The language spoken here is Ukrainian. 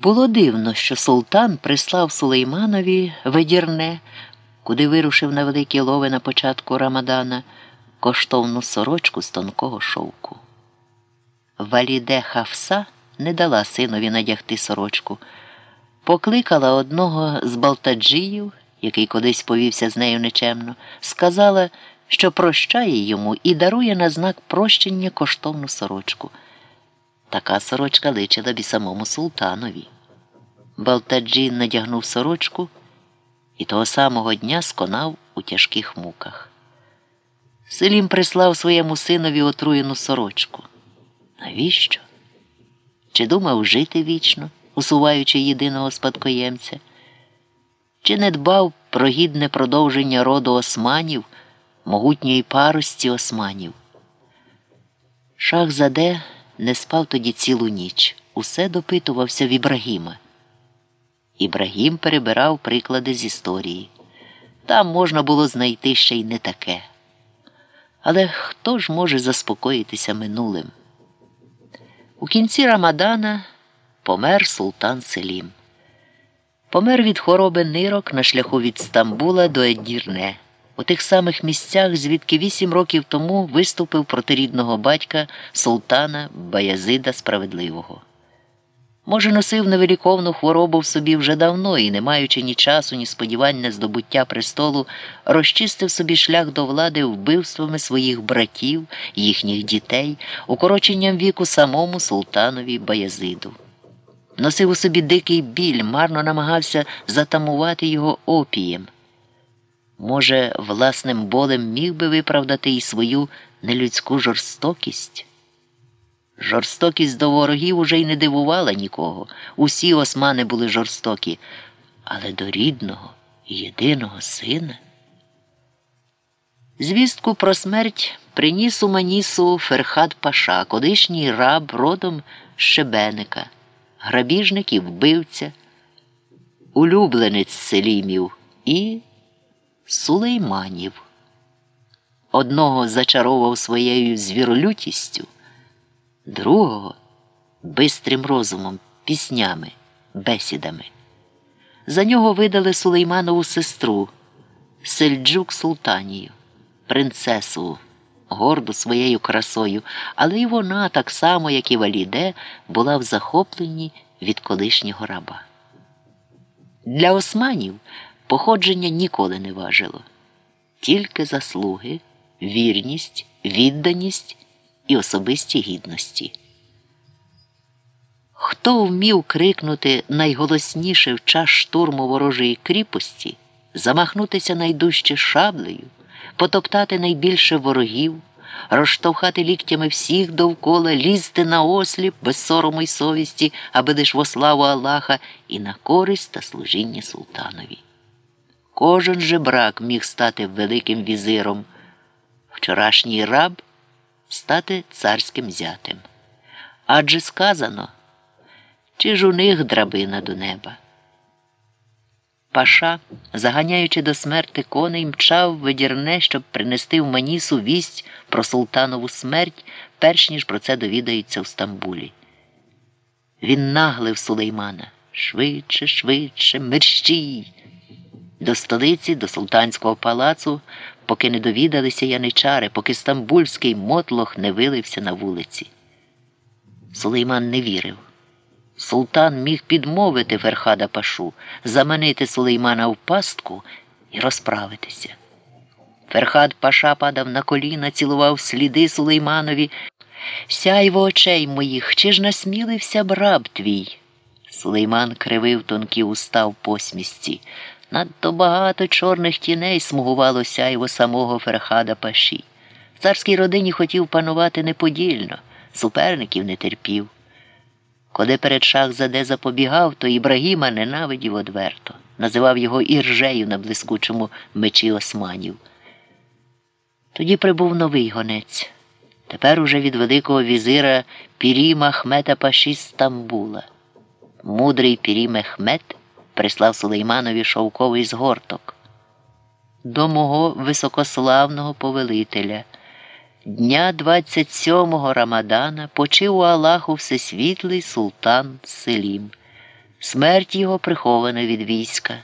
Було дивно, що султан прислав Сулейманові ведірне, куди вирушив на великі лови на початку Рамадана коштовну сорочку з тонкого шовку. Валіде Хавса не дала синові надягти сорочку, покликала одного з балтаджіїв, який колись повівся з нею нечемно, сказала, що прощає йому і дарує на знак прощення коштовну сорочку. Така сорочка личила б і самому султанові. Балтаджін надягнув сорочку і того самого дня сконав у тяжких муках. Селім прислав своєму синові отруєну сорочку. Навіщо? Чи думав жити вічно, усуваючи єдиного спадкоємця? Чи не дбав про гідне продовження роду османів, могутньої парості османів? Шах Заде не спав тоді цілу ніч, усе допитувався в Ібрагіма. Ібрагім перебирав приклади з історії. Там можна було знайти ще й не таке. Але хто ж може заспокоїтися минулим? У кінці Рамадана помер султан Селім. Помер від хвороби нирок на шляху від Стамбула до Едірне, у тих самих місцях, звідки вісім років тому виступив проти рідного батька султана Баязида Справедливого. Може, носив невиліковну хворобу в собі вже давно і, не маючи ні часу, ні сподівань на здобуття престолу, розчистив собі шлях до влади вбивствами своїх братів, їхніх дітей, укороченням віку самому султанові Баязиду. Носив у собі дикий біль, марно намагався затамувати його опієм. Може, власним болем міг би виправдати і свою нелюдську жорстокість? Жорстокість до ворогів уже й не дивувала нікого. Усі османи були жорстокі, але до рідного, єдиного сина. Звістку про смерть приніс у Манісу Ферхат Паша, колишній раб родом Шебеника, грабіжник і вбивця, улюбленець селімів і сулейманів. Одного зачаровував своєю звіролютістю другого бистрим розумом, піснями, бесідами. За нього видали Сулейманову сестру, Сельджук Султанію, принцесу, горду своєю красою, але й вона, так само, як і Валіде, була в захопленні від колишнього раба. Для османів походження ніколи не важило, тільки заслуги, вірність, відданість і особисті гідності. Хто вмів крикнути найголосніше в час штурму ворожої кріпості, замахнутися найдужче шаблею, потоптати найбільше ворогів, розштовхати ліктями всіх довкола, лізти на осліп без сорому й совісті, аби лиш во славу Аллаха і на користь та служіння султанові. Кожен же брак міг стати великим візиром. Вчорашній раб стати царським зятем. Адже сказано, чи ж у них драбина до неба. Паша, заганяючи до смерти коней, мчав видірне, щоб принести в Манісу вість про султанову смерть, перш ніж про це довідаються в Стамбулі. Він наглив Сулеймана швидше, швидше, мерщій. До столиці, до султанського палацу поки не довідалися яничари, поки стамбульський мотлох не вилився на вулиці. Сулейман не вірив. Султан міг підмовити Ферхада Пашу, заманити Сулеймана в пастку і розправитися. Ферхад Паша падав на коліна, цілував сліди Сулейманові. Сяйво очей моїх, чи ж насмілився б раб твій? Сулейман кривив тонкі уста в посмішці. Надто багато чорних тіней смугувало сяйво самого Ферхада Паші. В царській родині хотів панувати неподільно, суперників не терпів. Коли перед шах-заде запобігав, то Ібрагіма ненавидів одверто, називав його іржею на блискучому мечі османів. Тоді прибув новий гонець. Тепер уже від великого візира Піріма Хмета Паші з Стамбула. Мудрий Пірім Хмет прислав Сулейманові шовковий згорток. До мого високославного повелителя. Дня 27-го Рамадана почив у Аллаху Всесвітлий султан Селім. Смерть його прихована від війська.